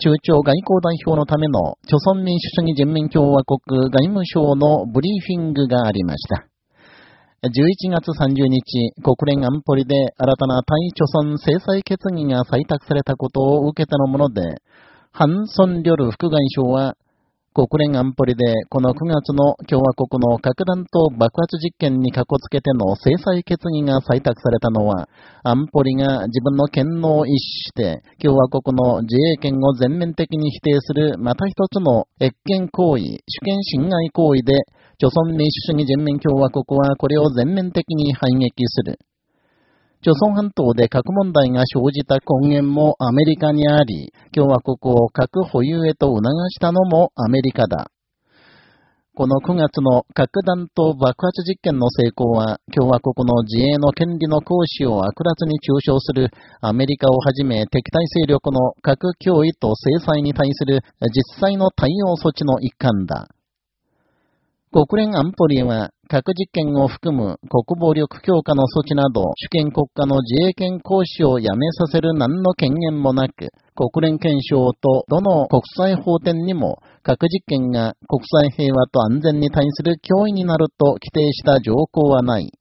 中朝外交代表のための、朝鮮民主主義人民共和国外務省のブリーフィングがありました。11月30日、国連安保理で新たな対朝鮮制裁決議が採択されたことを受けてのもので、ハン・ソン・リョル副外相は、国連安保理でこの9月の共和国の核弾頭爆発実験にかこつけての制裁決議が採択されたのは、安保理が自分の権能を逸して、共和国の自衛権を全面的に否定するまた一つの越権行為、主権侵害行為で、朝鮮民主主義人民共和国はこれを全面的に反撃する。朝鮮半島で核問題が生じた根源もアメリカにあり、共和国を核保有へと促したのもアメリカだ。この9月の核弾頭爆発実験の成功は、共和国の自衛の権利の行使を悪辣に中傷するアメリカをはじめ敵対勢力の核脅威と制裁に対する実際の対応措置の一環だ。国連安保理は核実験を含む国防力強化の措置など主権国家の自衛権行使をやめさせる何の権限もなく、国連憲章とどの国際法典にも核実験が国際平和と安全に対する脅威になると規定した条項はない。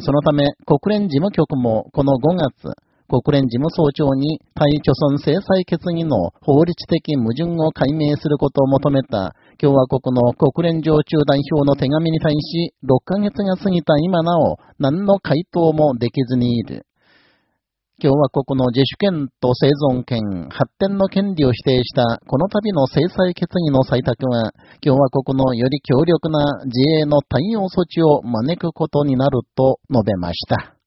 そのため国連事務局もこの5月、国連事務総長に対貯村制裁決議の法律的矛盾を解明することを求めた共和国の国連常駐代表の手紙に対し6ヶ月が過ぎた今なお何の回答もできずにいる。共和国の自主権と生存権、発展の権利を否定したこの度の制裁決議の採択は、共和国のより強力な自衛の対応措置を招くことになると述べました。